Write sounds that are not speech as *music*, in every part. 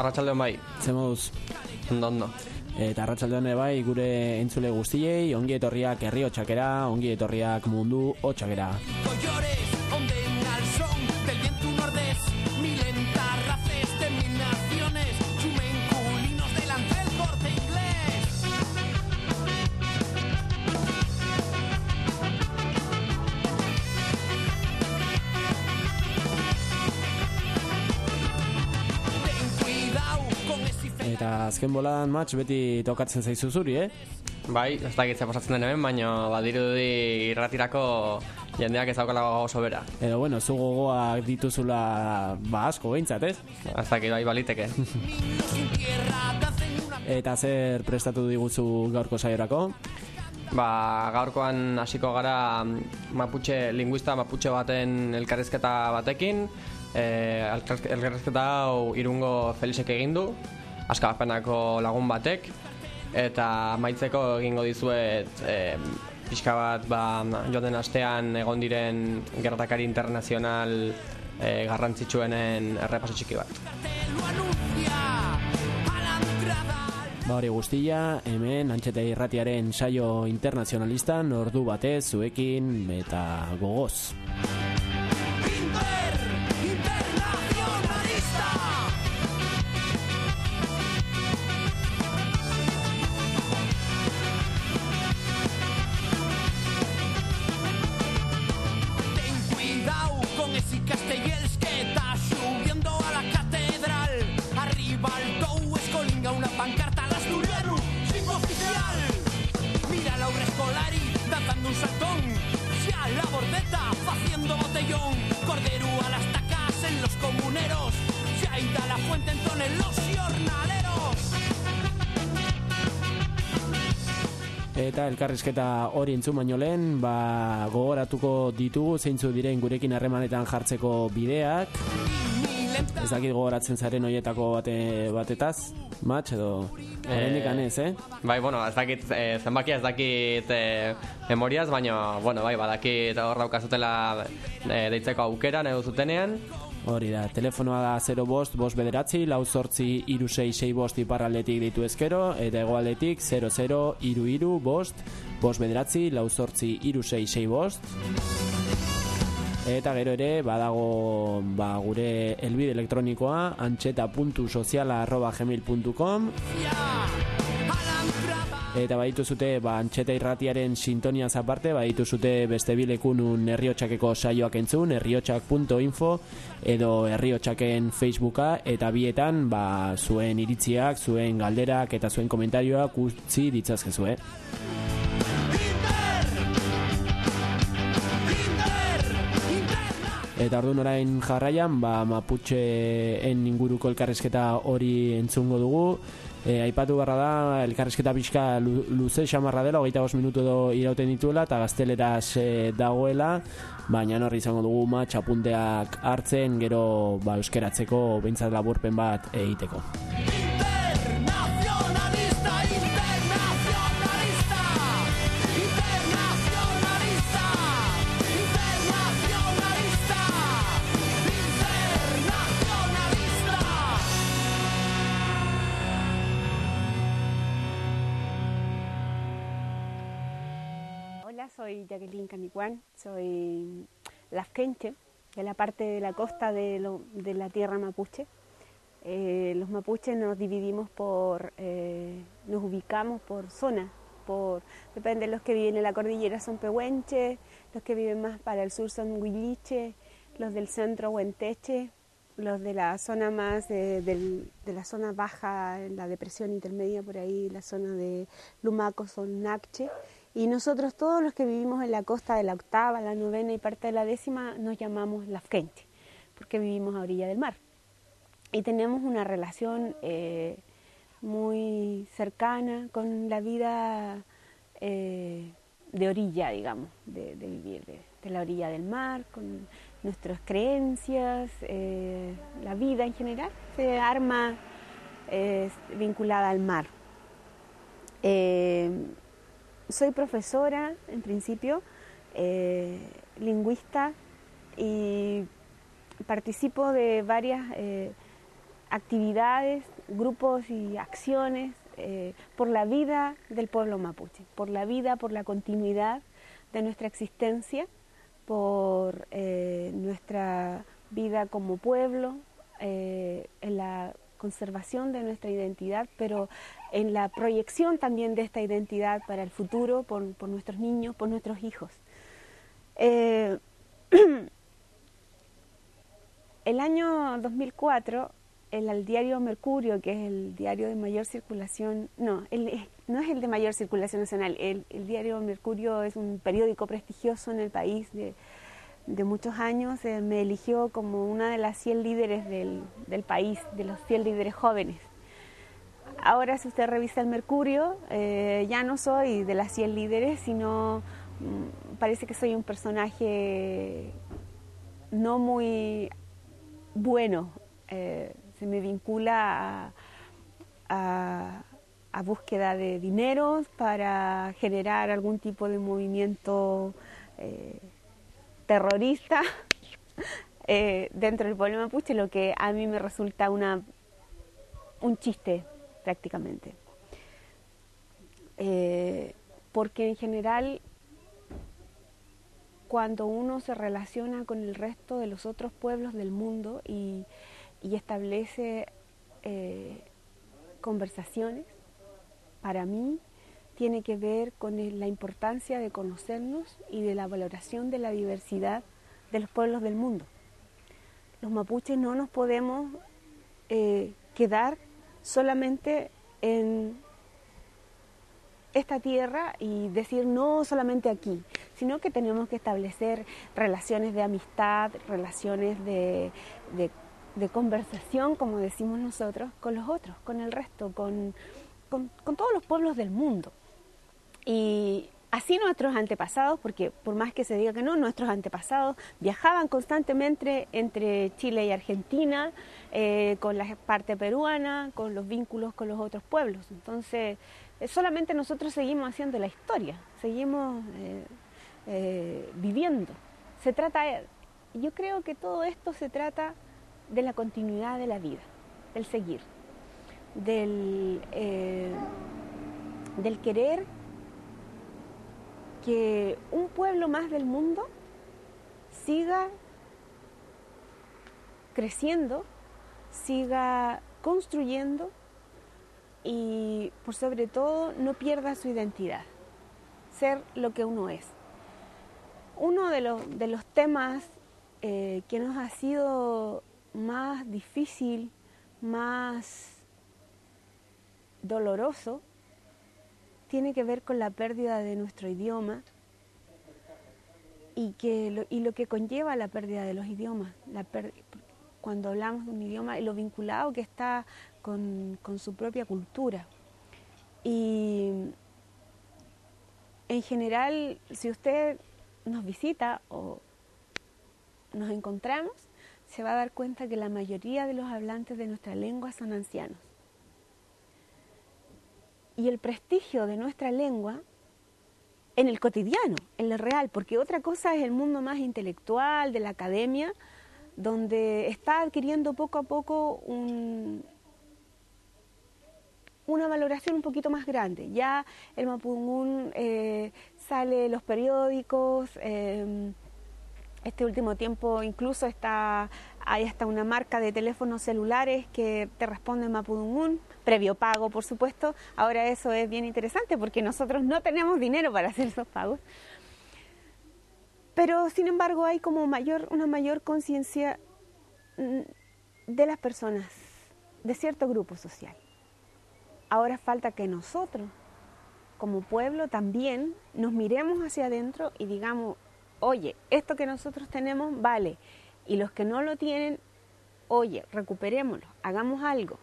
Arratxaldeon bai, Ze moduz. ondo ondo. Eta arratsaldean bai gure entzule guztiei, ongi etorriak herri hotxakera, ongi etorriak mundu hotxakera. Azken boladan matx beti tokatzen zaizu zuri, eh? Bai, ez dakit ze pasatzen den hemen, baina badirudi irratirako jendeak ez daukala oso bera. Edo bueno, zu gogoak dituzula ba asko behintzat, ez? Ez dakit bai baliteke. *laughs* Eta zer prestatu diguzu gaurko saiorako? ba, gaurkoan hasiko gara mm, maputxe, linguista maputxe baten elkarrizketa batekin. E, elkarrizketa hau irungo Felixek egin du, askapenako lagun batek. Eta maitzeko egingo dizuet e, pixka bat ba, joan den astean egon diren gertakari internazional e, garrantzitsuenen errepaso txiki bat. Ba hori guztia, hemen antxete irratiaren saio internazionalistan ordu batez zuekin eta gogoz. Un saltón. Ya la bordeta haciendo botellón. Cordero a las tacas en los comuneros. Ya ida la fuente en los jornaleros. Eta elkarrizketa hori entzun baino lehen, ba, gogoratuko ditugu zeintzu diren gurekin harremanetan jartzeko bideak. Ez dakit gogoratzen zaren hoietako bate, batetaz, match edo oraindik anez, eh? Bai, bueno, ez dakit e, zenbakia ez dakit e, memoriaz, baina, bueno, bai, badakit hor daukazutela e, deitzeko aukera, nahi zutenean. Hori da, telefonoa da 0 bost, bost bederatzi, lau sortzi, iru sei, sei bost iparraldetik ditu ezkero, eta egoaldetik 00, iru iru, bost, bost bederatzi, lau sortzi, iru sei, sei bost. Eta gero ere, badago ba, gure elbide elektronikoa, antxeta.soziala.gmail.com Eta baditu zute, ba, antxeta irratiaren sintonia zaparte, baditu zute beste bilekunun herriotxakeko saioak entzun, herriotxak.info edo herriotxaken Facebooka, eta bietan, ba, zuen iritziak, zuen galderak eta zuen komentarioak utzi ditzazkezu, eh? Eta orduan orain jarraian, ba, Maputxeen inguruko elkarrezketa hori entzungo dugu. E, aipatu barra da, elkarrezketa pixka lu, luze xamarra dela, hogeita bost minutu edo irauten dituela, eta gazteleraz e, dagoela, baina horri izango dugu ma hartzen, gero ba, euskeratzeko behintzat laburpen bat egiteko. Soy Jacqueline Canicuán, soy Lafkenche, de la parte de la costa de, lo- de la tierra mapuche. Eh, los mapuches nos dividimos por, eh, nos ubicamos por zona, por, depende de los que viven en la cordillera son pehuenches, los que viven más para el sur son huilliche, los del centro huenteche, los de la zona más de la zona baja, en la depresión intermedia por ahí, la zona de Lumaco son Nacche, y nosotros todos los que vivimos en la costa de la octava, la novena y parte de la décima nos llamamos Lafkenche, porque vivimos a orilla del mar y tenemos una relación eh, muy cercana con la vida eh, de orilla, digamos, de, vivir de, la orilla del mar, con nuestras creencias, eh, la vida en general se arma vinculada al mar. Soy profesora, en principio, eh, lingüista y participo de varias eh, actividades, grupos y acciones eh, por la vida del pueblo mapuche, por la vida, por la continuidad de nuestra existencia, por eh, nuestra vida como pueblo, en la conservación de nuestra identidad, pero en la proyección también de esta identidad para el futuro, por, por nuestros niños, por nuestros hijos. Eh, *clears throat* el año 2004, el, el diario Mercurio, que es el diario de mayor circulación, no, el- no es el de mayor circulación nacional, el, el diario Mercurio es un periódico prestigioso en el país de, de muchos años, eh, me eligió como una de las 100 líderes del, del país, de los 100 líderes jóvenes. Ahora, si usted revisa el Mercurio, eh, ya no soy de las 100 líderes, sino mm, parece que soy un personaje no muy bueno. eh, se me vincula a, a- a búsqueda de dineros para generar algún tipo de movimiento eh, terrorista *laughs* dentro del pueblo mapuche, lo que a mí me resulta una, un chiste prácticamente. Eh, porque en general cuando uno se relaciona con el resto de los otros pueblos del mundo y, establece eh, conversaciones, para mí tiene que ver con la importancia de conocernos y de la valoración de la diversidad de los pueblos del mundo. Los mapuches no nos podemos eh, quedar solamente en esta tierra y decir no solamente aquí, sino que tenemos que establecer relaciones de amistad, relaciones de, de- conversación, como decimos nosotros, con los otros, con el resto, con, con- con todos los pueblos del mundo. Y así nuestros antepasados, porque por más que se diga que no, nuestros antepasados viajaban constantemente entre Chile y Argentina, eh, con la parte peruana, con los vínculos con los otros pueblos. Entonces, eh, solamente nosotros seguimos haciendo la historia, seguimos eh, viviendo. Se trata, yo creo que todo esto se trata de la continuidad de la vida, del seguir, del, del querer que un pueblo más del mundo siga creciendo, siga construyendo y por sobre todo no pierda su identidad, ser lo que uno es. Uno de los, de los temas eh, que nos ha sido más difícil, más doloroso, tiene que ver con la pérdida de nuestro idioma y, que lo, y lo que conlleva la pérdida de los idiomas. Cuando hablamos de un idioma y lo vinculado que está con, con su propia cultura. Y en general, si usted nos visita o nos encontramos, se va a dar cuenta que la mayoría de los hablantes de nuestra lengua son ancianos. Y el prestigio de nuestra lengua en el cotidiano, en lo real, porque otra cosa es el mundo más intelectual, de la academia, donde está adquiriendo poco a poco un, una valoración un poquito más grande. Ya el mapungún eh, sale en los periódicos, eh, Este último tiempo incluso está, hay hasta una marca de teléfonos celulares que te responde Mapudungun, previo pago por supuesto. Ahora eso es bien interesante porque nosotros no tenemos dinero para hacer esos pagos. Pero sin embargo hay como mayor, una mayor conciencia mm, de las personas, de cierto grupo social. Ahora falta que nosotros, como pueblo, también nos miremos hacia adentro y digamos, oye, esto que nosotros tenemos vale. Y los que no lo tienen, oye, recuperémoslo, hagamos algo.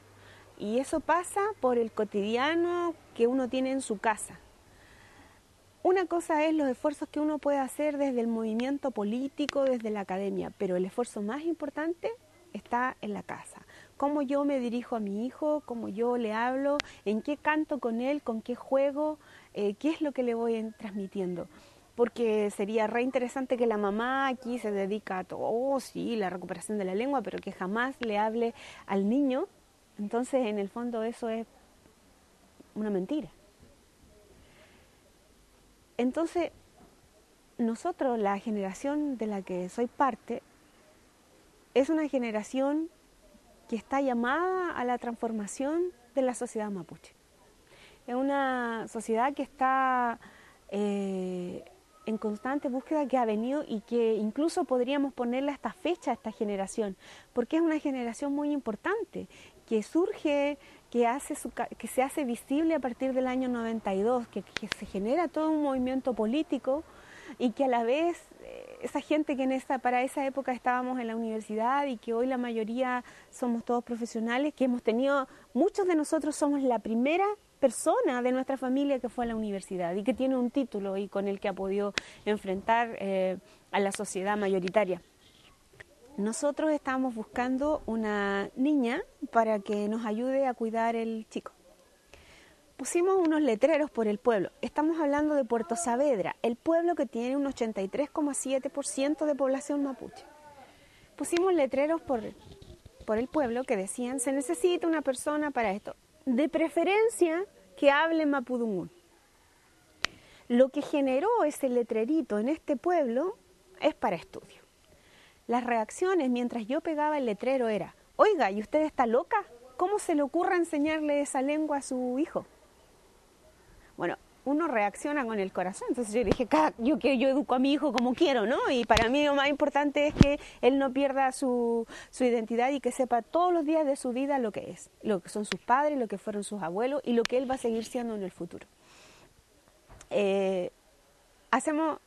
Y eso pasa por el cotidiano que uno tiene en su casa. Una cosa es los esfuerzos que uno puede hacer desde el movimiento político, desde la academia, pero el esfuerzo más importante está en la casa. Cómo yo me dirijo a mi hijo, cómo yo le hablo, en qué canto con él, con qué juego, eh, qué es lo que le voy transmitiendo porque sería re interesante que la mamá aquí se dedica a todo, oh, sí, la recuperación de la lengua, pero que jamás le hable al niño. Entonces, en el fondo, eso es una mentira. Entonces, nosotros, la generación de la que soy parte, es una generación que está llamada a la transformación de la sociedad mapuche. Es una sociedad que está eh, en constante búsqueda que ha venido y que incluso podríamos ponerle esta fecha a esta generación, porque es una generación muy importante, que surge, que, hace que se hace visible a partir del año 92, que, que se genera todo un movimiento político y que a la vez eh, esa gente que en esa, para esa época estábamos en la universidad y que hoy la mayoría somos todos profesionales, que hemos tenido, muchos de nosotros somos la primera persona de nuestra familia que fue a la universidad y que tiene un título y con el que ha podido enfrentar eh, a la sociedad mayoritaria. Nosotros estamos buscando una niña para que nos ayude a cuidar el chico. Pusimos unos letreros por el pueblo. Estamos hablando de Puerto Saavedra, el pueblo que tiene un 83,7% de población mapuche. Pusimos letreros por, por el pueblo que decían, se necesita una persona para esto de preferencia que hable mapudungún. Lo que generó ese letrerito en este pueblo es para estudio. Las reacciones mientras yo pegaba el letrero era, oiga, ¿y usted está loca? ¿Cómo se le ocurre enseñarle esa lengua a su hijo? Bueno, uno reacciona con el corazón. Entonces yo dije, yo, yo educo a mi hijo como quiero, ¿no? Y para mí lo más importante es que él no pierda su, su identidad y que sepa todos los días de su vida lo que es, lo que son sus padres, lo que fueron sus abuelos y lo que él va a seguir siendo en el futuro. Eh, hacemos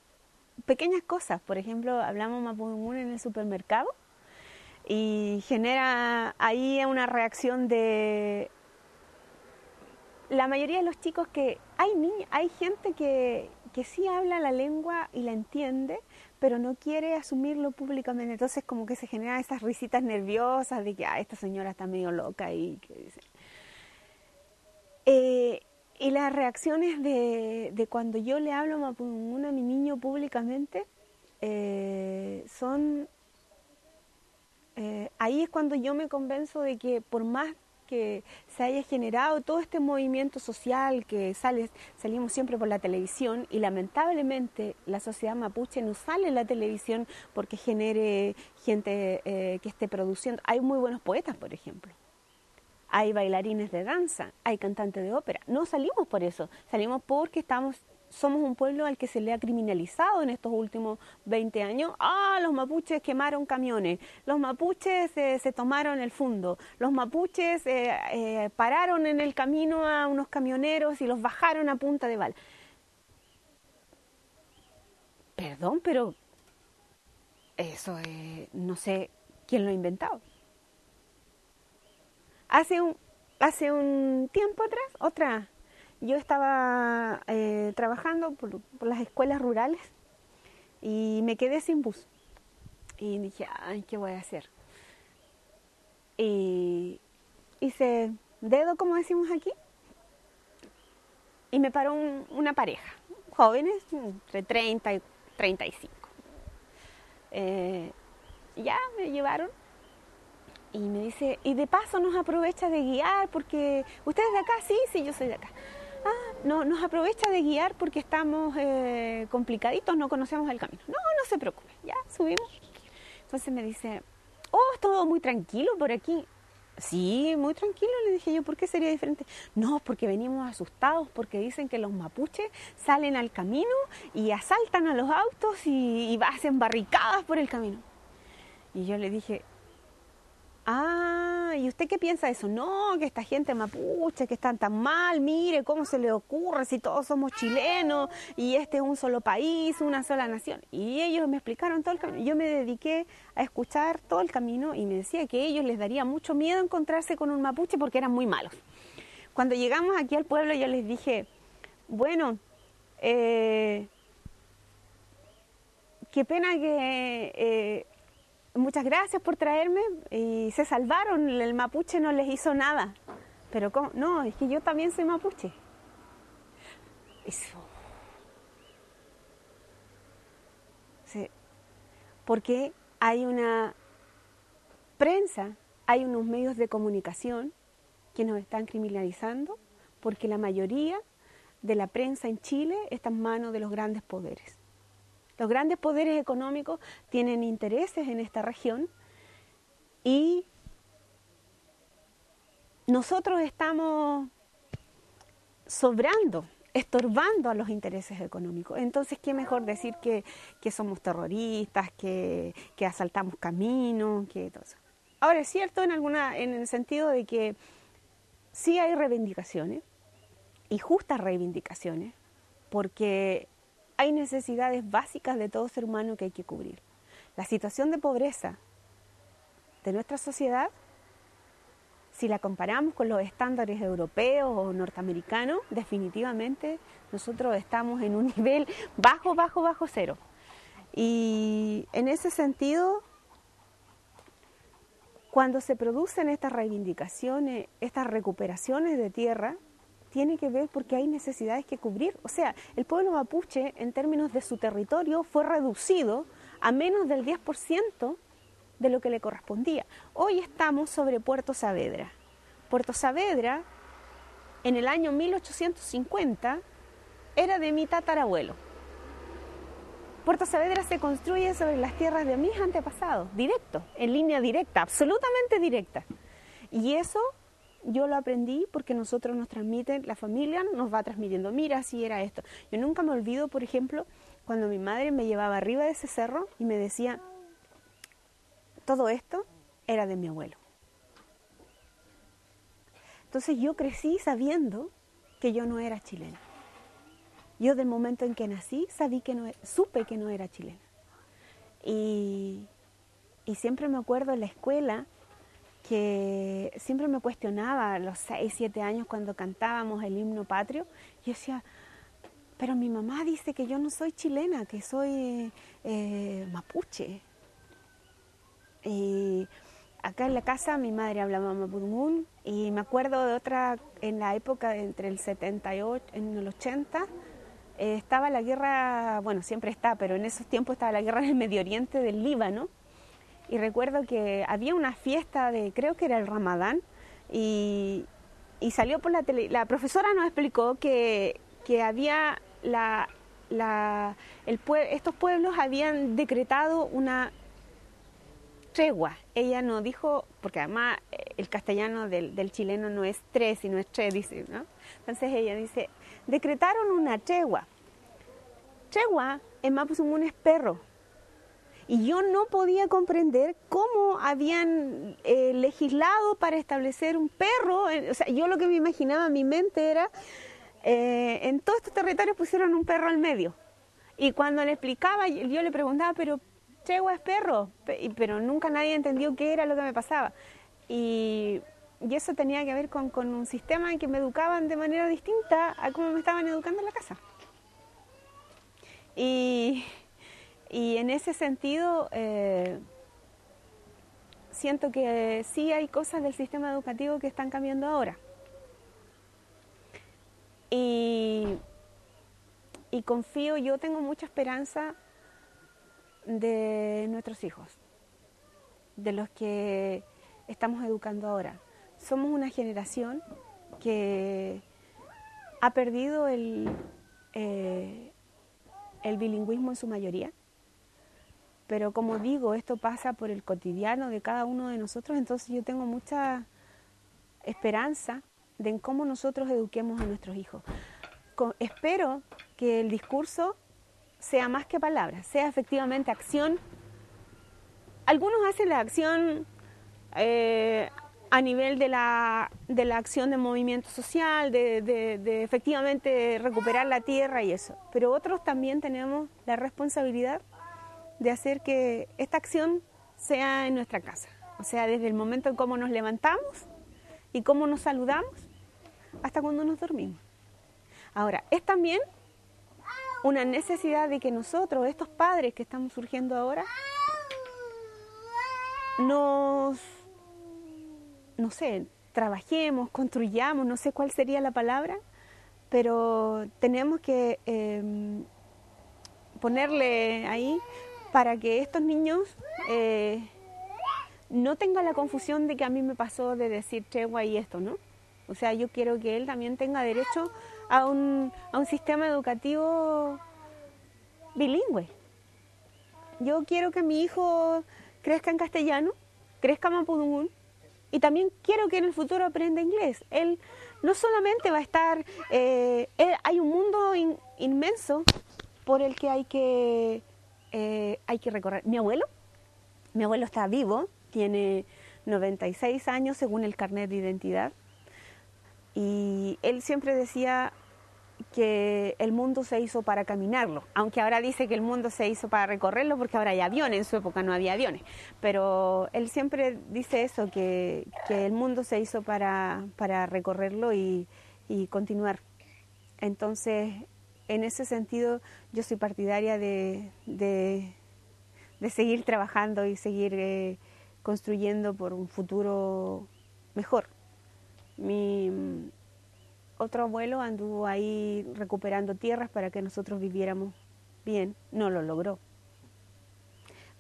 pequeñas cosas, por ejemplo, hablamos Mapudungun en el supermercado y genera ahí una reacción de la mayoría de los chicos que hay hay gente que, que sí habla la lengua y la entiende, pero no quiere asumirlo públicamente. Entonces como que se generan esas risitas nerviosas de que ah, esta señora está medio loca y que eh, y las reacciones de, de, cuando yo le hablo a mi niño públicamente eh, son... Eh, ahí es cuando yo me convenzo de que por más que se haya generado todo este movimiento social que sale, salimos siempre por la televisión y lamentablemente la sociedad mapuche no sale en la televisión porque genere gente eh, que esté produciendo. Hay muy buenos poetas, por ejemplo. Hay bailarines de danza, hay cantantes de ópera. No salimos por eso, salimos porque estamos somos un pueblo al que se le ha criminalizado en estos últimos 20 años. Ah, los mapuches quemaron camiones, los mapuches eh, se tomaron el fondo, los mapuches eh, eh, pararon en el camino a unos camioneros y los bajaron a punta de bala. Perdón, pero eso no sé quién lo ha inventado. Hace un, hace un tiempo atrás, otra yo estaba eh, trabajando por, las escuelas rurales y me quedé sin bus. Y dije, ay, ¿qué voy a hacer? Y hice dedo, como decimos aquí, y me paró una pareja, jóvenes, entre 30 y 35. Eh, ya me llevaron y me dice, y de paso nos aprovecha de guiar porque ustedes de acá, sí, sí, yo soy de acá. Ah, no, nos aprovecha de guiar porque estamos eh, complicaditos, no conocemos el camino. No, no se preocupe, ya subimos. Entonces me dice, oh, es todo muy tranquilo por aquí. Sí, muy tranquilo, le dije yo, ¿por qué sería diferente? No, porque venimos asustados, porque dicen que los mapuches salen al camino y asaltan a los autos y, y hacen barricadas por el camino. Y yo le dije, Ah, ¿y usted qué piensa de eso? No, que esta gente mapuche, que están tan mal, mire cómo se le ocurre si todos somos chilenos y este es un solo país, una sola nación. Y ellos me explicaron todo el camino. Yo me dediqué a escuchar todo el camino y me decía que a ellos les daría mucho miedo encontrarse con un mapuche porque eran muy malos. Cuando llegamos aquí al pueblo yo les dije, bueno, eh, qué pena que... Eh, muchas gracias por traerme y se salvaron, el mapuche no les hizo nada. Pero ¿cómo? no, es que yo también soy mapuche. Eso. Sí. Porque hay una prensa, hay unos medios de comunicación que nos están criminalizando porque la mayoría de la prensa en Chile está en manos de los grandes poderes. Los grandes poderes económicos tienen intereses en esta región y nosotros estamos sobrando, estorbando a los intereses económicos. Entonces, ¿qué mejor decir que, somos terroristas, que, que, asaltamos caminos, que todo eso? Ahora, es cierto en, alguna, en el sentido de que sí hay reivindicaciones, y justas reivindicaciones, porque hay necesidades básicas de todo ser humano que hay que cubrir. La situación de pobreza de nuestra sociedad, si la comparamos con los estándares europeos o norteamericanos, definitivamente nosotros estamos en un *laughs* nivel bajo, bajo, bajo cero. Y en ese sentido, cuando se producen estas reivindicaciones, estas recuperaciones de tierra, tiene que ver porque hay necesidades que cubrir. O sea, el pueblo mapuche, en términos de su territorio, fue reducido a menos del 10% de lo que le correspondía. Hoy estamos sobre Puerto Saavedra. Puerto Saavedra, en el año 1850, era de mi tatarabuelo. Puerto Saavedra se construye sobre las tierras de mis antepasados, directo, en línea directa, absolutamente directa. Y eso yo lo aprendí porque nosotros nos transmiten, la familia nos va transmitiendo, mira, así era esto. Yo nunca me olvido, por ejemplo, cuando mi madre me llevaba arriba de ese cerro y me decía, todo esto era de mi abuelo. Entonces yo crecí sabiendo que yo no era chilena. Yo del momento en que nací sabí que no, e, supe que no era chilena. Y, y siempre me acuerdo en la escuela, que siempre me cuestionaba a los 6, 7 años cuando cantábamos el himno patrio. Yo decía, pero mi mamá dice que yo no soy chilena, que soy eh, mapuche. Y acá en la casa mi madre hablaba mapudungún y me acuerdo de otra, en la época entre el 78, en el 80, eh, estaba la guerra, bueno, siempre está, pero en esos tiempos estaba la guerra en el Medio Oriente del Líbano y recuerdo que había una fiesta de, creo que era el Ramadán, y, salió por la tele, la profesora nos explicó que, había la, la, el estos pueblos habían decretado una tregua. Ella no dijo, porque además eh, el castellano del, del, chileno no es tres, sino es tres, dice, ¿no? Entonces ella dice, decretaron una tregua. Tregua en Mapuzungún es perro, y yo no podía comprender cómo habían eh, legislado para establecer un perro. O sea, yo lo que me imaginaba en mi mente era, eh, en todos estos territorios pusieron un perro al medio. Y cuando le explicaba, yo le preguntaba, pero Chegua es perro, pero nunca nadie entendió qué era lo que me pasaba. Y, y eso tenía que ver con, con, un sistema en que me educaban de manera distinta a cómo me estaban educando en la casa. Y, y en ese sentido, eh, siento que sí hay cosas del sistema educativo que están cambiando ahora. Y, y confío, yo tengo mucha esperanza de nuestros hijos, de los que estamos educando ahora. Somos una generación que ha perdido el, eh, el bilingüismo en su mayoría. Pero como digo, esto pasa por el cotidiano de cada uno de nosotros, entonces yo tengo mucha esperanza de en cómo nosotros eduquemos a nuestros hijos. Espero que el discurso sea más que palabras, sea efectivamente acción. Algunos hacen la acción eh, a nivel de la, de la acción de movimiento social, de, de- de efectivamente recuperar la tierra y eso. Pero otros también tenemos la responsabilidad de hacer que esta acción sea en nuestra casa. O sea, desde el momento en cómo nos levantamos y cómo nos saludamos hasta cuando nos dormimos. Ahora, es también una necesidad de que nosotros, estos padres que estamos surgiendo ahora, nos, no sé, trabajemos, construyamos, no sé cuál sería la palabra, pero tenemos que eh, ponerle ahí para que estos niños eh, no tengan la confusión de que a mí me pasó de decir tregua y esto, ¿no? O sea, yo quiero que él también tenga derecho a un, a un sistema educativo bilingüe. Yo quiero que mi hijo crezca en castellano, crezca mapudungún y también quiero que en el futuro aprenda inglés. Él no solamente va a estar, eh, hay un mundo in- inmenso por el que hay que, eh, hay que recorrer. Mi abuelo, mi abuelo está vivo, tiene 96 años según el carnet de identidad y él siempre decía que el mundo se hizo para caminarlo, aunque ahora dice que el mundo se hizo para recorrerlo porque ahora hay aviones, en su época no había aviones, pero él siempre dice eso, que, que el mundo se hizo para, para recorrerlo y, y continuar. Entonces, en ese sentido, yo soy partidaria de, de, seguir trabajando y seguir eh, construyendo por un futuro mejor. Mi mm, otro abuelo anduvo ahí recuperando tierras para que nosotros viviéramos bien, no lo logró.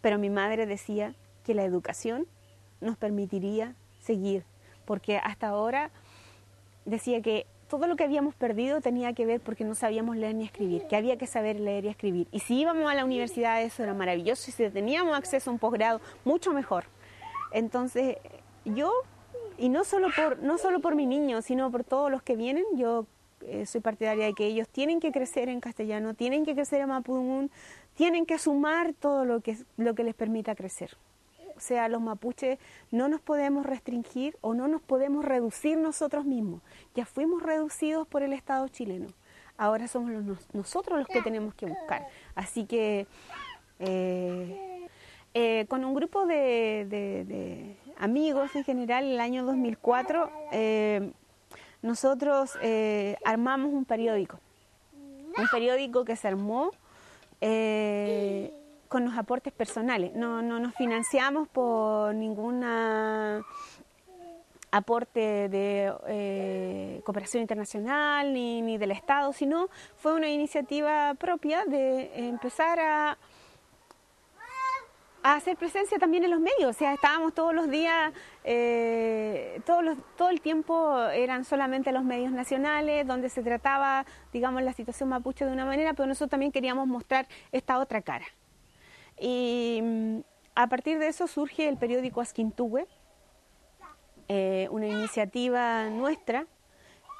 Pero mi madre decía que la educación nos permitiría seguir, porque hasta ahora decía que todo lo que habíamos perdido tenía que ver porque no sabíamos leer ni escribir, que había que saber leer y escribir. Y si íbamos a la universidad eso era maravilloso y si teníamos acceso a un posgrado, mucho mejor. Entonces, yo, y no solo por, no solo por mi niño, sino por todos los que vienen, yo eh, soy partidaria de que ellos tienen que crecer en castellano, tienen que crecer en mapudungún, tienen que sumar todo lo que, lo que les permita crecer. O sea, los mapuches no nos podemos restringir o no nos podemos reducir nosotros mismos. Ya fuimos reducidos por el Estado chileno. Ahora somos nosotros los que tenemos que buscar. Así que eh, eh, con un grupo de, amigos en general, el año 2004, eh, nosotros armamos un periódico. Un periódico que se armó con los aportes personales. No, no nos financiamos por ninguna aporte de eh, cooperación internacional ni, ni del Estado, sino fue una iniciativa propia de empezar a, a hacer presencia también en los medios. O sea, estábamos todos los días, eh, todos los- todo el tiempo eran solamente los medios nacionales, donde se trataba, digamos, la situación mapuche de una manera, pero nosotros también queríamos mostrar esta otra cara. Y mm, a partir de eso surge el periódico Asquintúe, eh, una iniciativa nuestra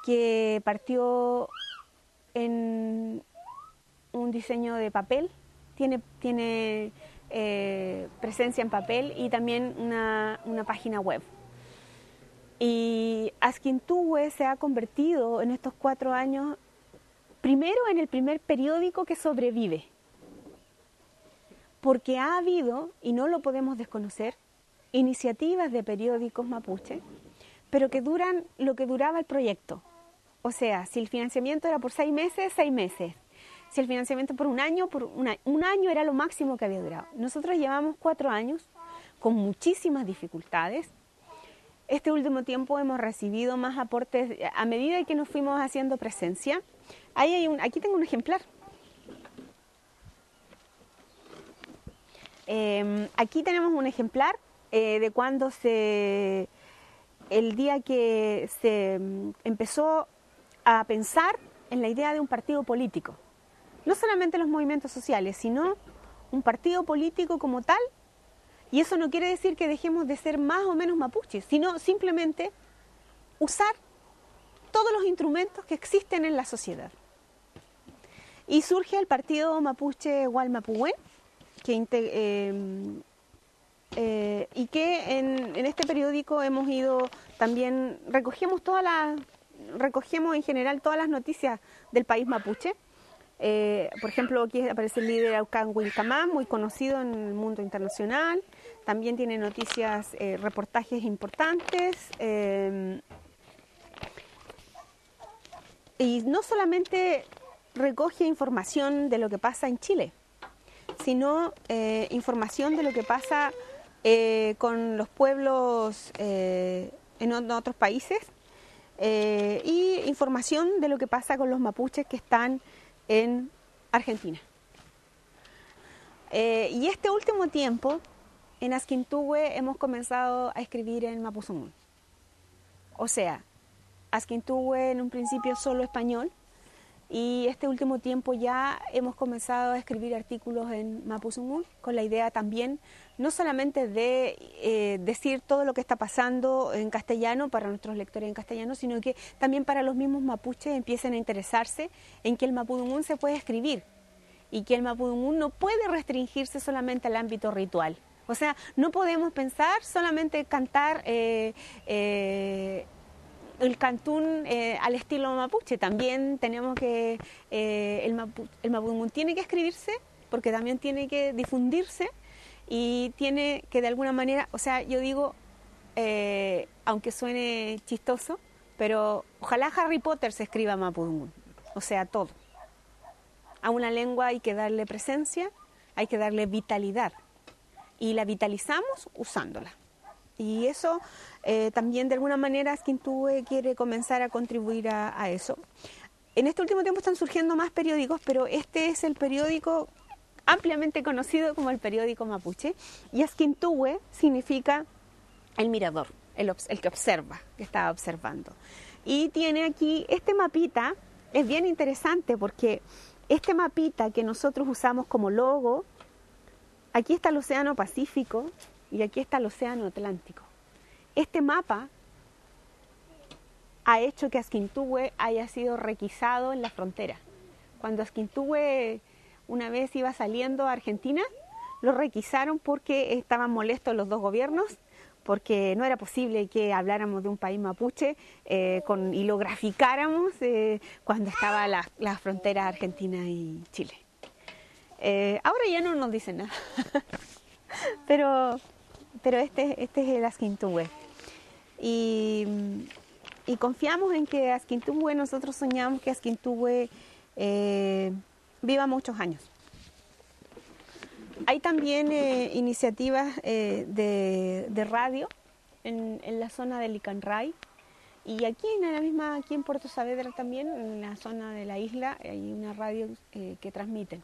que partió en un diseño de papel, tiene, tiene eh, presencia en papel y también una, una página web. Y Asquintúe se ha convertido en estos cuatro años primero en el primer periódico que sobrevive, porque ha habido, y no lo podemos desconocer, iniciativas de periódicos mapuche, pero que duran lo que duraba el proyecto. O sea, si el financiamiento era por seis meses, seis meses. Si el financiamiento por un año, por un año era lo máximo que había durado. Nosotros llevamos cuatro años con muchísimas dificultades. Este último tiempo hemos recibido más aportes a medida que nos fuimos haciendo presencia. Ahí hay un, aquí tengo un ejemplar. Eh, aquí tenemos un ejemplar eh, de cuando se, el día que se mm, empezó a pensar en la idea de un partido político. No solamente los movimientos sociales, sino un partido político como tal. Y eso no quiere decir que dejemos de ser más o menos mapuches, sino simplemente usar todos los instrumentos que existen en la sociedad. Y surge el partido mapuche Hualmapuhuen, que eh, eh, y que en, en, este periódico hemos ido también, recogemos todas las, recogemos en general todas las noticias del país mapuche. Eh, por ejemplo, aquí aparece el líder Aucan Wilcamán, muy conocido en el mundo internacional. También tiene noticias, eh, reportajes importantes. Eh, y no solamente recoge información de lo que pasa en Chile, sino eh, información de lo que pasa eh, con los pueblos eh, en otros países y información de lo que pasa con los mapuches que están en Argentina. y este último tiempo, en Asquintúe hemos comenzado a escribir en Mapuzungún. O sea, Asquintúe en un principio solo español, y este último tiempo ya hemos comenzado a escribir artículos en Mapuzungún con la idea también no solamente de eh, decir todo lo que está pasando en castellano para nuestros lectores en castellano, sino que también para los mismos mapuches empiecen a interesarse en que el Mapuzungún se puede escribir y que el Mapuzungún no puede restringirse solamente al ámbito ritual. O sea, no podemos pensar solamente cantar eh, eh, el cantún eh, al estilo mapuche. También tenemos que, eh, el, mapu, el tiene que escribirse porque también tiene que difundirse y tiene que de alguna manera, o sea, yo digo, eh, aunque suene chistoso, pero ojalá Harry Potter se escriba mapudungun, o sea, todo. A una lengua hay que darle presencia, hay que darle vitalidad y la vitalizamos usándola. Y eso eh, también de alguna manera Skintube quiere comenzar a contribuir a, eso. En este último tiempo están surgiendo más periódicos, pero este es el periódico ampliamente conocido como el periódico mapuche. Y Asquintúe significa el mirador, el, el, que observa, que está observando. Y tiene aquí este mapita, es bien interesante porque este mapita que nosotros usamos como logo, aquí está el Océano Pacífico, y aquí está el Océano Atlántico. Este mapa ha hecho que Asquintúe haya sido requisado en la frontera. Cuando Asquintúe una vez iba saliendo a Argentina, lo requisaron porque estaban molestos los dos gobiernos, porque no era posible que habláramos de un país mapuche eh, y lo graficáramos eh, cuando estaba la, la, frontera Argentina y Chile. Eh, ahora ya no nos dicen nada, *laughs* pero pero este, este es el Asquintúe. Y, confiamos en que Asquintúe, nosotros soñamos que Asquintúe eh, viva muchos años. Hay también eh, iniciativas eh, de, radio en, en, la zona de Licanray y aquí en la misma, aquí en Puerto Saavedra también, en la zona de la isla, hay una radio que transmiten,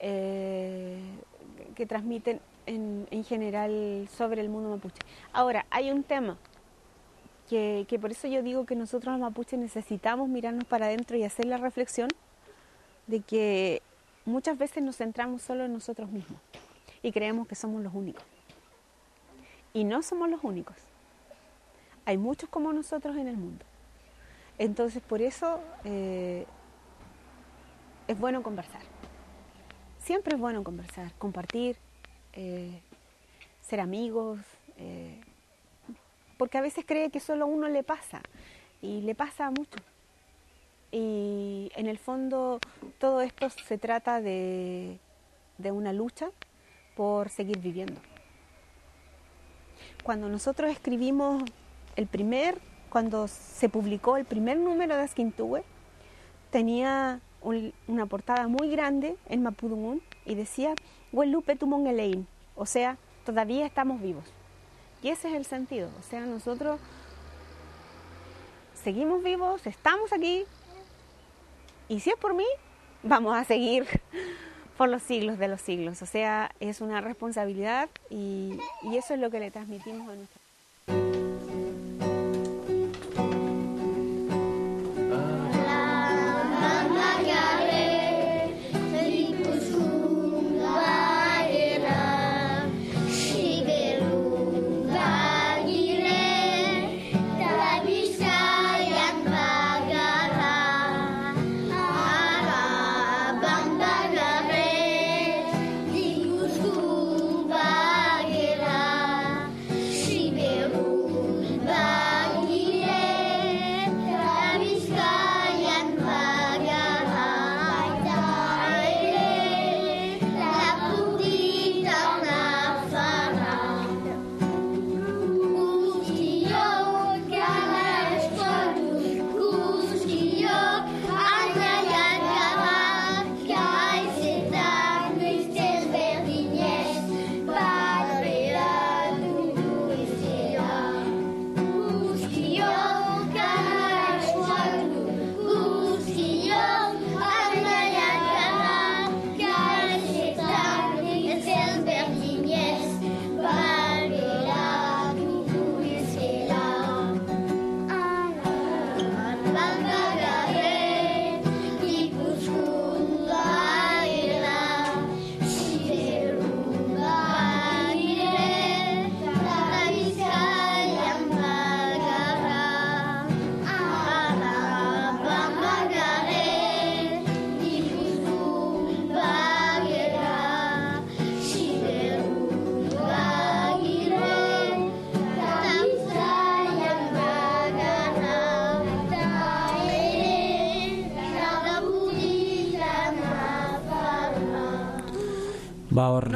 que transmiten en, en, general sobre el mundo mapuche. Ahora, hay un tema que, por eso yo digo que nosotros los mapuches necesitamos mirarnos para adentro y hacer la reflexión de que muchas veces nos centramos solo en nosotros mismos y creemos que somos los únicos. Y no somos los únicos. Hay muchos como nosotros en el mundo. Entonces, por eso eh, es bueno conversar. Siempre es bueno conversar, compartir, eh, ser amigos, eh, porque a veces cree que solo a uno le pasa y le pasa mucho. Y en el fondo todo esto se trata de, una lucha por seguir viviendo. Cuando nosotros escribimos el primer, cuando se publicó el primer número de Asquintúe, tenía un, una portada muy grande en Mapudungun y decía Elein, o sea, todavía estamos vivos. Y ese es el sentido, o sea, nosotros seguimos vivos, estamos aquí, y si es por mí, vamos a seguir *laughs* por los siglos de los siglos. O sea, es una responsabilidad y, y eso es lo que le transmitimos a nuestra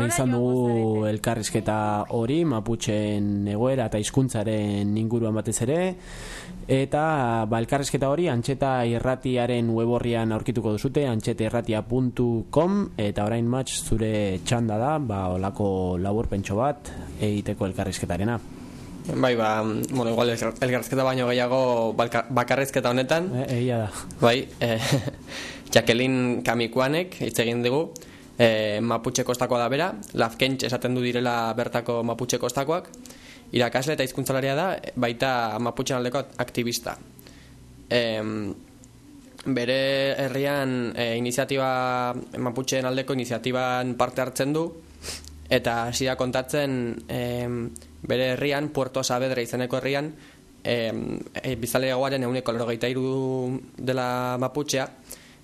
izan dugu elkarrizketa hori, Maputxen egoera eta hizkuntzaren inguruan batez ere. Eta ba, elkarrizketa hori antxeta irratiaren web horrian aurkituko duzute antxetairratia.com eta orain match zure txanda da ba, olako labur pentso bat egiteko elkarrizketarena. Bai, ba, bueno, igual elkar- elkarrizketa baino gehiago bakarrizketa honetan, e, egia da. Bai, eh, *laughs* Jacqueline Kamikuanek hitz egin dugu, eh, Mapuche kostakoa da bera, Lafkentx esaten du direla bertako Mapuche kostakoak, irakasle eta hizkuntzalaria da, baita Mapuche aldeko aktivista. Em, bere herrian e, iniziatiba Mapucheen aldeko iniziatiban parte hartzen du. Eta da kontatzen em, bere herrian Puerto Saavedra izeneko herrian em, e, bizaleagoaren euneko lorogeita iru dela Mapuchea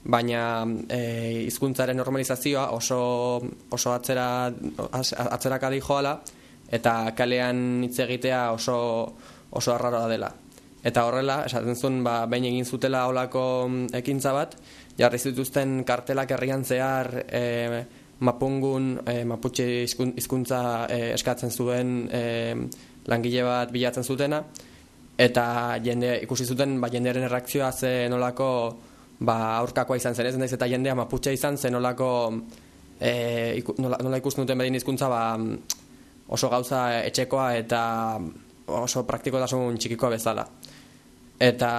baina e, hizkuntzaren normalizazioa oso, oso atzera, atzeraka joala eta kalean hitz egitea oso, oso arraroa dela. Eta horrela, esaten zuen, ba, behin egin zutela olako mm, ekintza bat, jarri zituzten kartelak herrian zehar e, mapungun, e, maputxe hizkun- hizkuntza e, eskatzen zuen e, langile bat bilatzen zutena, eta jende ikusi zuten ba, jendearen erreakzioa ze nolako ba, aurkakoa izan zen ez naiz eta jendea maputxe izan zen nolako e, iku, nola, nola ikusten duten bedin hizkuntza ba, oso gauza etxekoa eta oso praktikotasun txikikoa bezala. Eta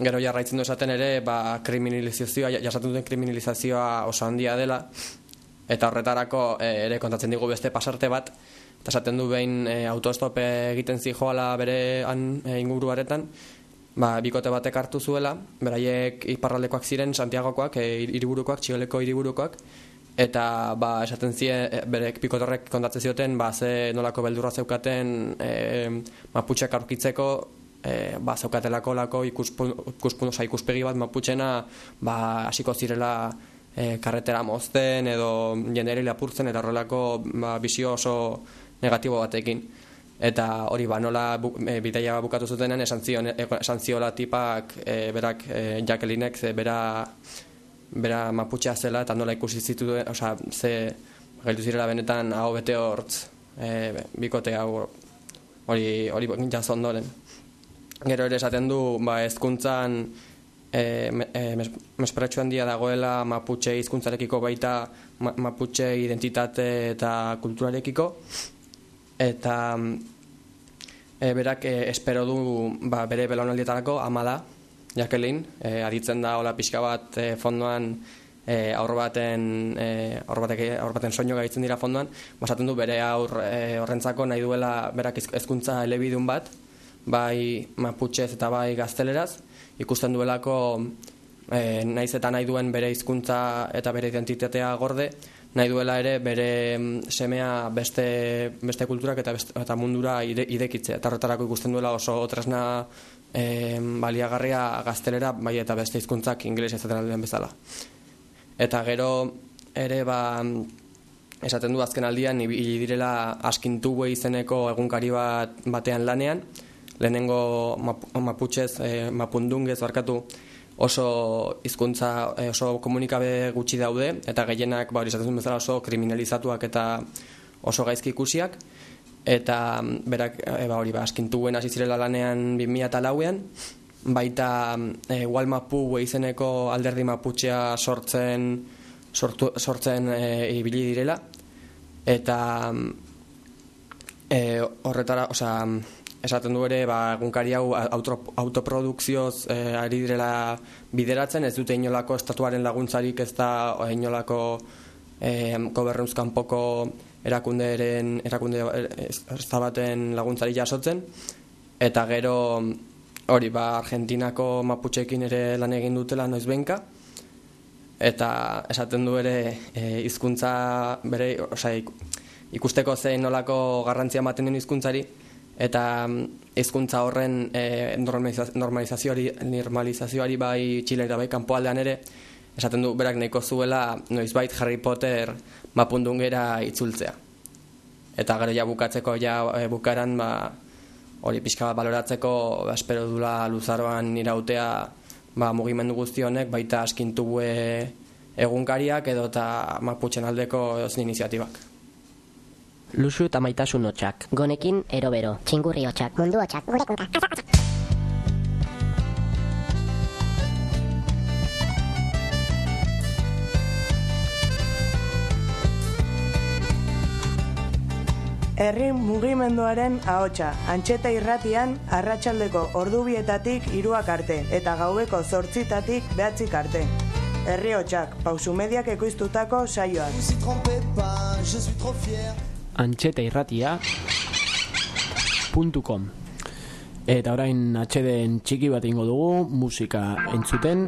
gero jarraitzen du esaten ere ba, kriminalizazioa, jasaten duten kriminalizazioa oso handia dela. Eta horretarako eh, ere kontatzen digu beste pasarte bat eta esaten du behin e, autostope egiten zijoala bere han, e, inguruaretan ba, bikote batek hartu zuela beraiek iparraldekoak ziren Santiagokoak, e, hiriburukoak, txigoleko hiriburukoak. Eta ba, esaten zien e, berek bikotorrek kontatzen zioten ba, ze nolako beldurra zeukaten e, maputxeak aurkitzeko e, ba, zeukatelako lako ikuspun, ikuspun, ikuspegi bat maputxena ba, hasiko zirela e, karretera mozten edo jenderi lapurtzen eta horrelako ba, bizio oso negatibo batekin eta hori ba nola bu, e, bidaia bukatu zutenen esan zion e, esan ziola tipak e, berak e, Jacquelinek ze bera bera maputxea zela eta nola ikusi zituen osea ze geldu zirela benetan hau bete hortz e, bikote hau hori hori jaso ondoren. Gero ere esaten du ba hezkuntzan e, e, mes, mesprezu handia dagoela maputxe hizkuntzarekiko baita ma, maputxe identitate eta kulturarekiko eta e, berak e, espero du ba, bere belaunaldietarako ama da Jacqueline, e, aditzen da hola pixka bat e, fondoan e, aur baten e, aur batek aur baten soinu gaitzen dira fondoan, basaten du bere aur e, horrentzako nahi duela berak hezkuntza elebidun bat, bai maputxez eta bai gazteleraz, ikusten duelako e, naiz eta nahi duen bere hizkuntza eta bere identitatea gorde, nahi duela ere bere mm, semea beste, beste kulturak eta, beste, eta mundura ide, idekitzea. Eta horretarako ikusten duela oso tresna e, baliagarria gaztelera, bai eta beste hizkuntzak ingeles ez den bezala. Eta gero ere ba, esaten du azken aldian ibili direla askintube izeneko egunkari bat batean lanean, lehenengo map, maputxez, e, mapundungez barkatu oso hizkuntza e, oso komunikabe gutxi daude eta gehienak ba hori esaten bezala oso kriminalizatuak eta oso gaizki ikusiak. Eta berak e, ba hori ba askintuen hasi zirela lanean 2004ean baita e, Walmapu izeneko alderdi maputxea sortzen sortu, sortzen e, ibili direla. Eta e, horretara, osea, esaten du ere, ba, egunkari hau auto, autoprodukzioz e, ari direla bideratzen, ez dute inolako estatuaren laguntzarik ez da inolako e, gobernuzkanpoko erakunderen erakunde ez da laguntzari jasotzen. Eta gero hori ba Argentinako maputxekin ere lan egin dutela noiz benka. Eta esaten du ere e, hizkuntza bere osea ik- ikusteko zein nolako garrantzia ematen den hizkuntzari eta mm, hizkuntza horren e, normalizazioari normalizazioari bai Chile eta bai kanpoaldean ere esaten du berak nahiko zuela noizbait Harry Potter mapundungera itzultzea. Eta gero ja bukatzeko ja eh, e, bukaran ba hori pixka bat baloratzeko ba, espero dula luzaroan irautea ba, mugimendu guzti honek baita askintu egunkariak edo eta maputxen aldeko ez iniziatibak. Luxu eta maitasun hotxak. Gonekin, erobero. Txingurri hotxak. Mundu hotxak. Gure kunka. Aza, aza. Herri mugimenduaren ahotsa, antxeta irratian, arratsaldeko ordubietatik hiruak arte, eta gaueko zortzitatik behatzik arte. Herri hotxak, pausu mediak ekoiztutako saioak antxetairratia.com Eta orain atxeden txiki bat ingo dugu, musika entzuten.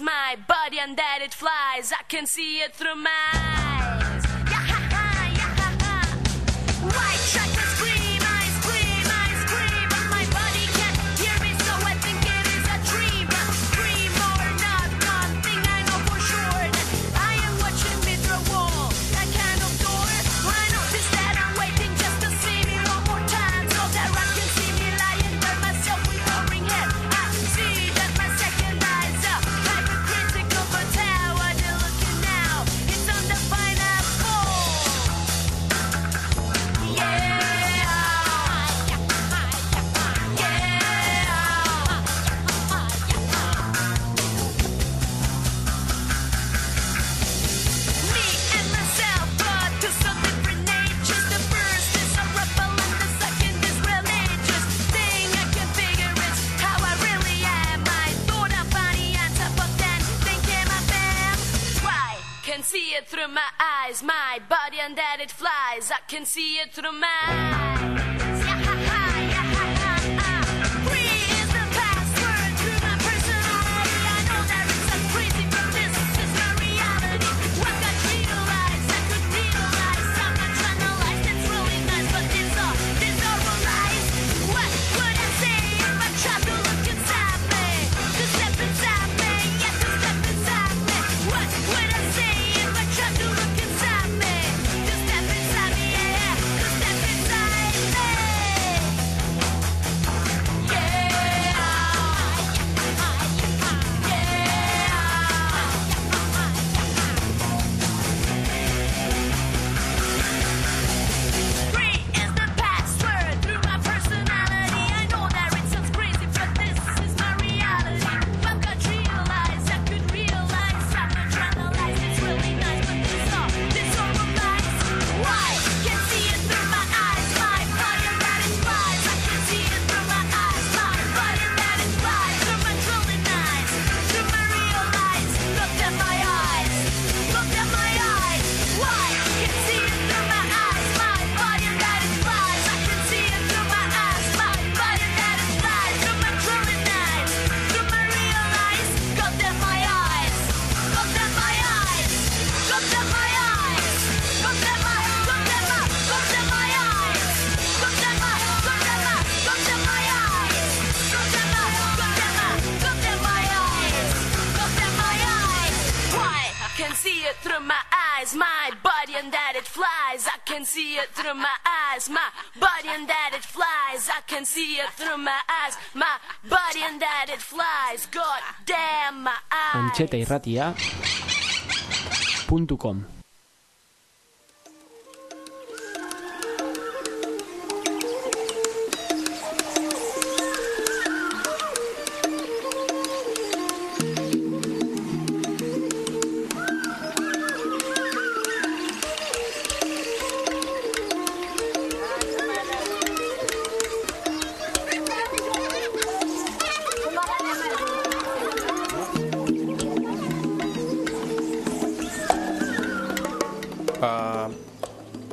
my body and that it flies. I can see it through my eyes. eyes, my body and that it flies. I can see it through my eta iratia.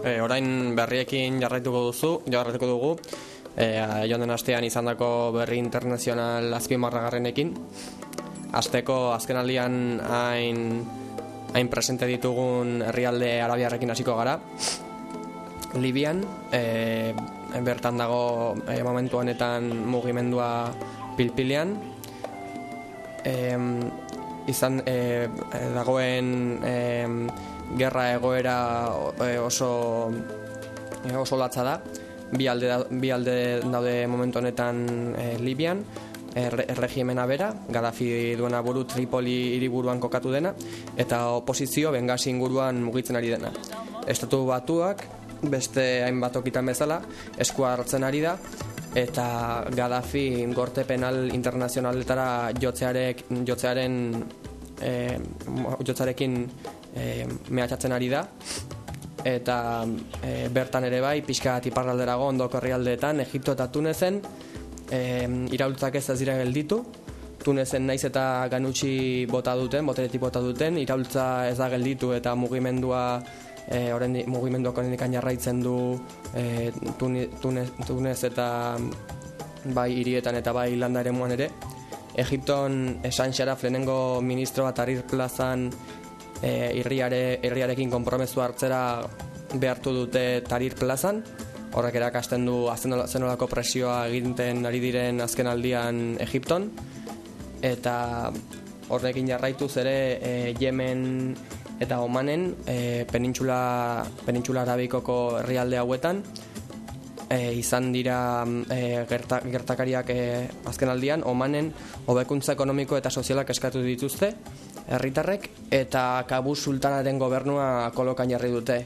E, orain berriekin jarraituko duzu, jarraituko dugu. E, joan den astean izandako berri internazional azpimarragarrenekin. Azteko azkenaldian hain hain presente ditugun herrialde arabiarrekin hasiko gara. Libian, e, bertan dago e, momentu honetan mugimendua pilpilean. E, izan e, dagoen e, gerra egoera e, oso e, oso latza da. Bi alde, bi alde daude momentu honetan e, Libian, erre, erregimena bera, Gaddafi duena buru Tripoli hiriburuan kokatu dena, eta oposizio Benghazi inguruan mugitzen ari dena. Estatu batuak, beste hainbat okitan bezala, eskua hartzen ari da, eta Gaddafi gorte penal internazionaletara jotzearek, jotzearen e, jotzarekin e, mehatxatzen ari da. Eta e, bertan ere bai pixka iparralderago ondoko herrialdeetan Egipto eta Tunezen. E, iraultzak ez ez dira gelditu. Tunezen naiz eta ganutxi bota duten, boteretik bota duten, iraultza ez da gelditu eta mugimendua e, orendi, mugimenduak oraindik jarraitzen du e, Tuni- Tunez, Tunez eta bai hirietan eta bai landa eremuan ere. Egipton esan xaraf lehenengo ministro bat Tahrir plazan e, irriare, irriarekin konpromezu hartzera behartu dute Tahrir plazan. Horrek erakasten du zenolako presioa eginten ari diren azken aldian Egipton. Eta horrekin jarraituz ere e, Yemen eta Omanen e, penintxula, penintxula arabikoko herrialde hauetan e, izan dira e, gerta, gertakariak e, azken aldian, omanen hobekuntza ekonomiko eta sozialak eskatu dituzte herritarrek eta Kabu Sultanaren gobernua kolokan jarri dute.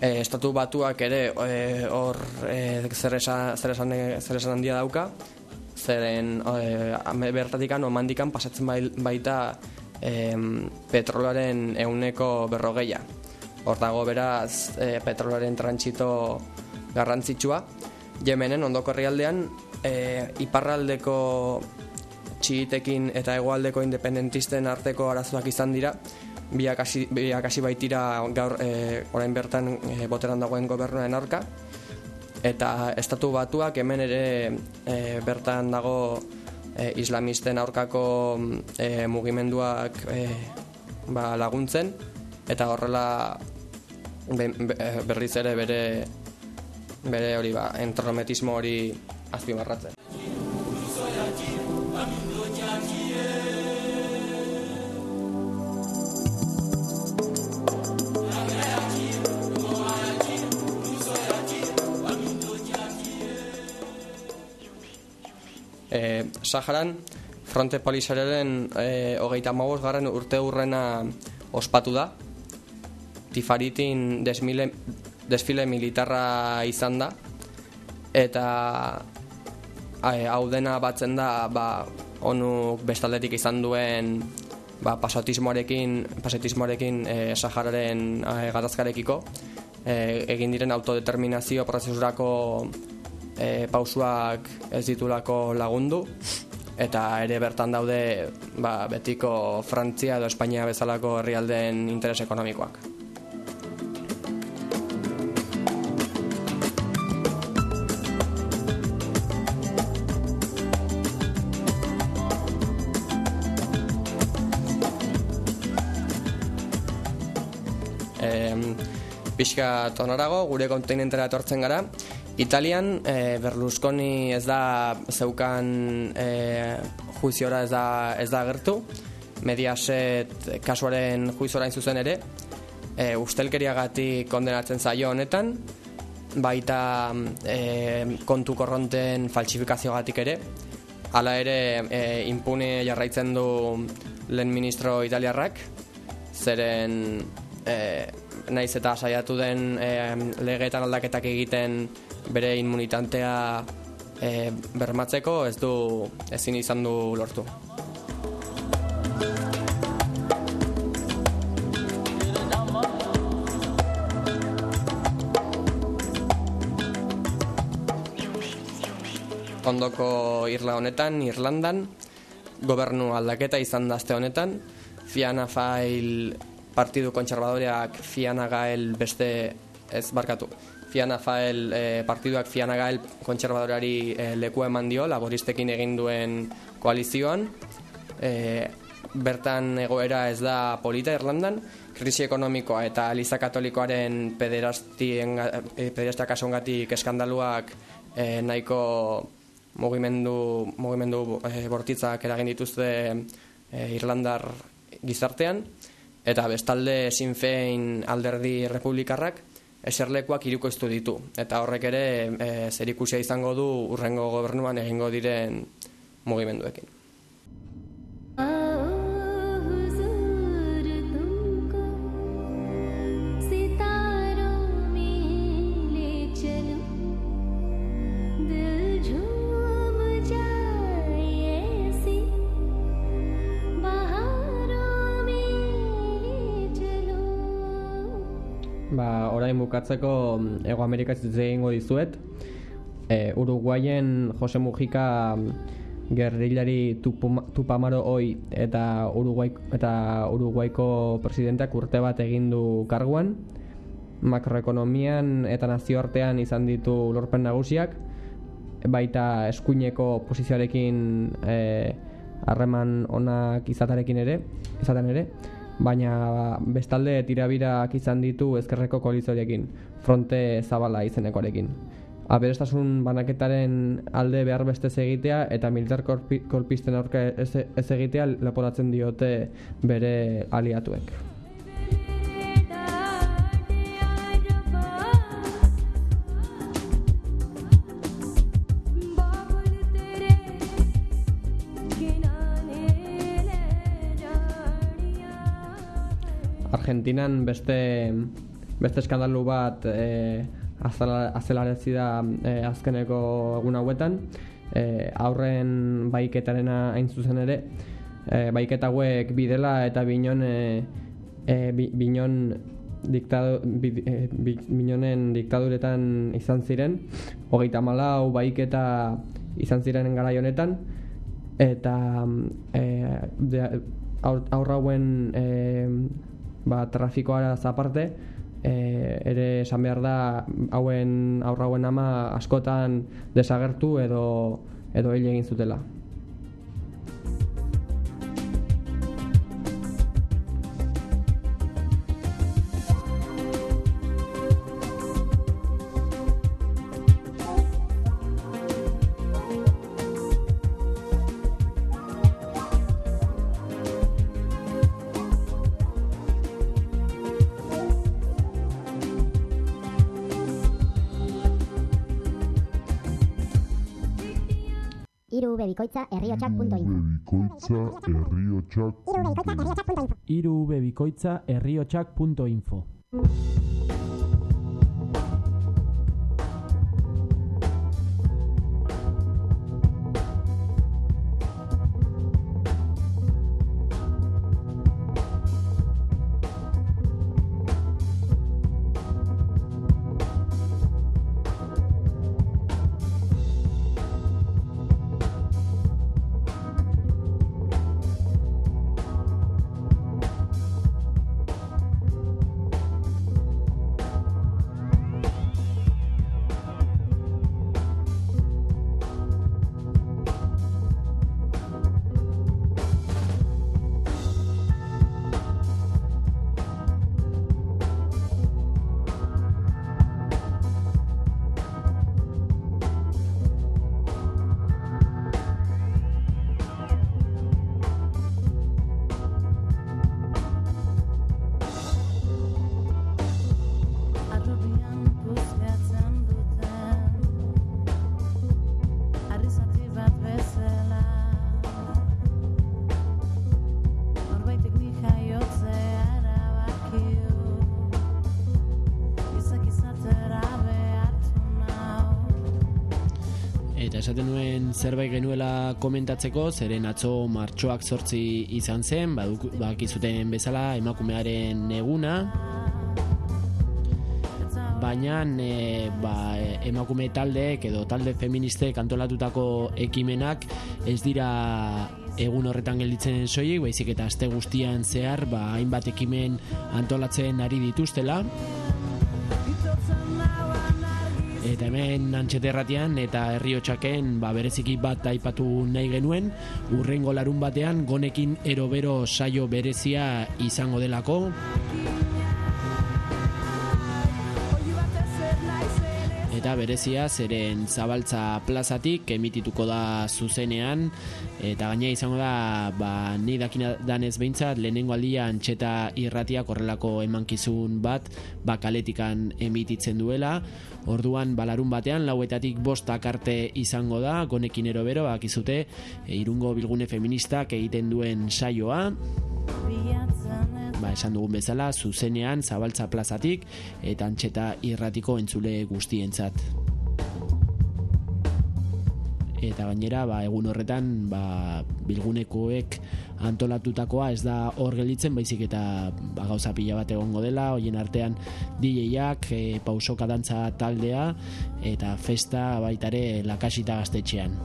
E, estatu batuak ere e, hor e, zer, esan, zer, zer esan handia dauka, zeren e, bertatikan omandikan pasatzen bai- baita e, petrolaren euneko berrogeia. Hor dago beraz e, petrolaren trantsito garrantzitsua. Yemenen ondoko herrialdean e, iparraldeko txiitekin eta hegoaldeko independentisten arteko arazoak izan dira. Biak hasi, baitira gaur e, orain bertan e, boteran dagoen gobernuaren aurka. Eta estatu batuak hemen ere e, bertan dago e, islamisten aurkako e, mugimenduak e, ba, laguntzen eta horrela be, berriz ere bere bere hori ba, entrometismo hori azpimarratzen. E, Saharan, Fronte Polisararen e, hogeita magoz garren urte hurrena ospatu da. Tifaritin desmile, desfile militarra izan da. Eta e, hau dena batzen da ba, onu bestaldetik izan duen ba, pasotismoarekin, pasotismoarekin e, Sahararen e, gatazkarekiko e, egin diren autodeterminazio prozesurako e, pausuak ez ditulako lagundu eta ere bertan daude ba, betiko Frantzia edo Espainia bezalako herrialdeen interes ekonomikoak. e, pixka tonarago, gure kontinentera etortzen gara. Italian, e, Berlusconi ez da zeukan e, juiziora ez da, ez da gertu. Mediaset kasuaren juiziora zuzen ere. e, ustelkeriagatik kondenatzen zaio honetan, baita e, kontu korronten falsifikaziogatik ere. Hala ere, e, impune jarraitzen du lehen ministro italiarrak, zeren e, naiz eta saiatu den e, legeetan aldaketak egiten bere immunitantea e, bermatzeko ez du ezin izan du lortu. Ondoko irla honetan, Irlandan, gobernu aldaketa izan da aste honetan, Fianna Fail partidu kontserbadoreak Fianna Gael beste ez barkatu. Fianna Fail eh, partiduak Fianna Gael kontserbadoreari eh, leku eman dio laboristekin egin duen koalizioan. Eh, bertan egoera ez da polita Irlandan, krisi ekonomikoa eta Eliza Katolikoaren pederastien pederastia kasongatik eskandaluak eh, nahiko mugimendu mugimendu eh, bortitzak eragin dituzte eh, Irlandar gizartean eta bestalde Sinn Féin alderdi republikarrak eserlekuak irukoiztu ditu eta horrek ere e, zerikusia izango du urrengo gobernuan egingo diren mugimenduekin. Orain bukatzeko mm, Ego Amerika egingo dizuet. E, Uruguayen Jose Mujica mm, gerrilari Tupuma- Tupamaro Oi eta Uruguai eta Uruguaiko presidenteak urte bat egin du karguan. Makroekonomian eta nazioartean izan ditu lorpen nagusiak, baita eskuineko posizioarekin eh, harreman onak izatarekin ere, izaten ere, baina bestalde tirabirak izan ditu ezkerreko koalizioarekin, fronte zabala izenekoarekin. Aberestasun banaketaren alde behar bestez egitea eta militar korpi, kolpisten aurka ez egitea leporatzen diote bere aliatuek. Argentinan beste beste eskandalu bat e, azelarezi da e, azkeneko egun hauetan. E, aurren baiketarena hain zuzen ere e, baiketa hauek bidela eta binon e, e, bi, binon diktadu, bi, e, bi, binonen diktaduretan izan ziren. Hogeita malau baiketa izan ziren garai honetan. Eta e, aur, aurrauen e, ba, trafikoara aparte e, ere esan behar da hauen aurrauen ama askotan desagertu edo edo hil egin zutela. herriotxak.info. Bikoitza zerbait genuela komentatzeko, zeren atzo martxoak sortzi izan zen, baduk- badakizuten bezala emakumearen eguna, baina e, ba, emakume taldeek edo talde feministek antolatutako ekimenak ez dira egun horretan gelditzen soilik, baizik eta aste guztian zehar ba, hainbat ekimen antolatzen ari dituztela. Hemen antxeterratian eta herriotxaken ba, bereziki bat aipatu nahi genuen, urrengo larun batean gonekin erobero saio berezia izango delako, eta berezia zeren zabaltza plazatik emitituko da zuzenean. Eta gaina izango da ba, ni dakina danez behintzat lehenengo aldia antxeta irratiak horrelako emankizun bat bakaletikan emititzen duela. Orduan balarun batean lauetatik bostak arte izango da gonekin erobero bakizute irungo bilgune feministak egiten duen saioa ba, esan dugun bezala, zuzenean zabaltza plazatik eta antxeta irratiko entzule guztientzat. Eta gainera, ba, egun horretan, ba, bilgunekoek antolatutakoa ez da hor gelditzen, baizik eta ba, gauza pila bat egongo dela, hoien artean DJak, e, pausoka dantza taldea, eta festa baitare lakasita gaztetxean.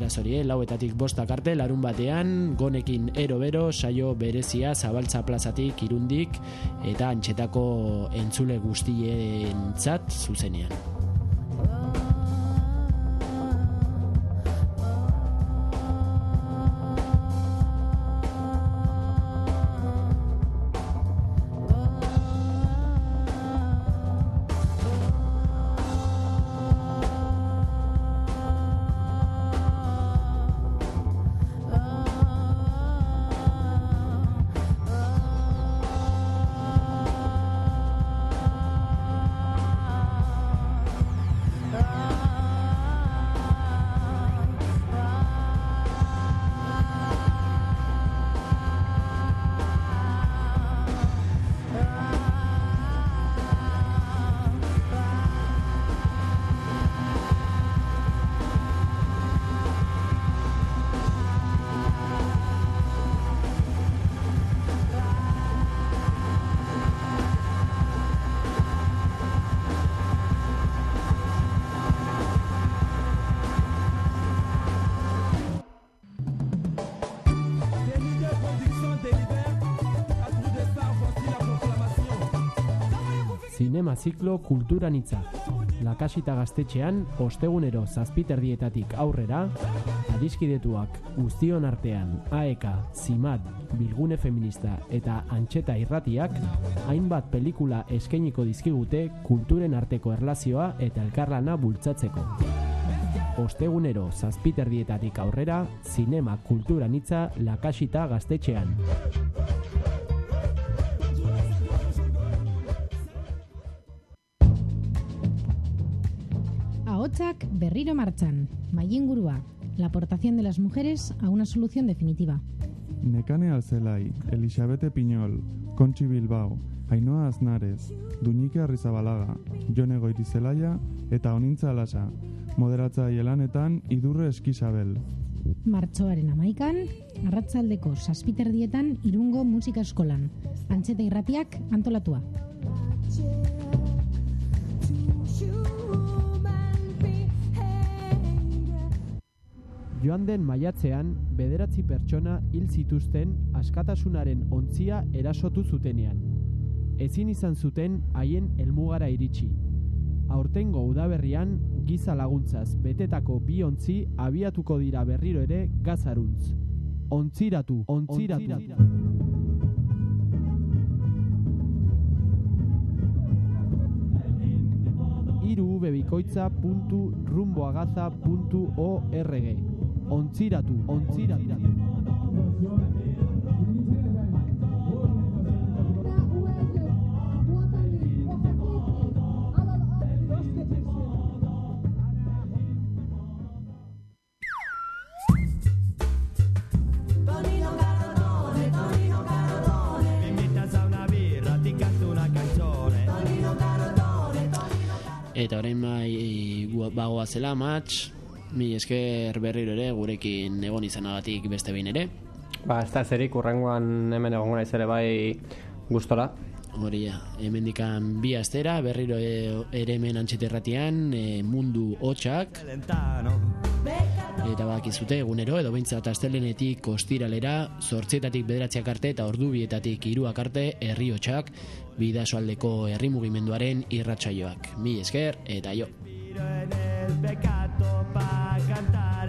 Beraz hori, eh, lauetatik bostak arte, larun batean, gonekin ero-bero, saio berezia, zabaltza plazatik, irundik, eta antxetako entzule guztien zat, zuzenean. Ziklo kulturanitza. Lakasita gaztetxean, ostegunero zazpiterdietatik aurrera, adiskidetuak guztion artean AEK, ZIMAT, Bilgune Feminista eta Antxeta Irratiak, hainbat pelikula eskainiko dizkigute kulturen arteko erlazioa eta elkarlana bultzatzeko. Ostegunero zazpiterdietatik aurrera, zinema kulturanitza lakasita gaztetxean. Ahotsak berriro martxan. Mailingurua. La aportación de las mujeres a una solución definitiva. Nekane Alzelai, Elisabete Piñol, Conchi Bilbao, Ainhoa Aznares, Duñike Arrizabalaga, Jone Goirizelaia eta Onintza Alasa. Moderatzaile lanetan Idurre Eskisabel. Martxoaren amaikan, arratzaldeko saspiterdietan irungo musika eskolan. Antxeta irratiak antolatua. Joan den maiatzean, bederatzi pertsona hil zituzten askatasunaren ontzia erasotu zutenean. Ezin izan zuten haien helmugara iritsi. Aurtengo udaberrian, giza laguntzaz betetako bi ontzi abiatuko dira berriro ere gazaruntz. Ontziratu, ontziratu. irubebikoitza.rumboagaza.org ontziratu, ontziratu. Eta orain bai eh, bagoazela match, mi esker berriro ere gurekin egon izanagatik beste behin ere. Ba, ez da zerik urrengoan hemen egongo naiz ere bai gustora. hori ja, hemendikan bi astera berriro e, ere hemen antxeterratian e, mundu hotxak eta bakizute egunero edo behintzat astelenetik kostiralera zortzietatik bederatziak arte eta ordubietatik hiruak arte herri hotxak bidasoaldeko herri mugimenduaren irratsaioak. Mi esker eta jo el peccato pa cantar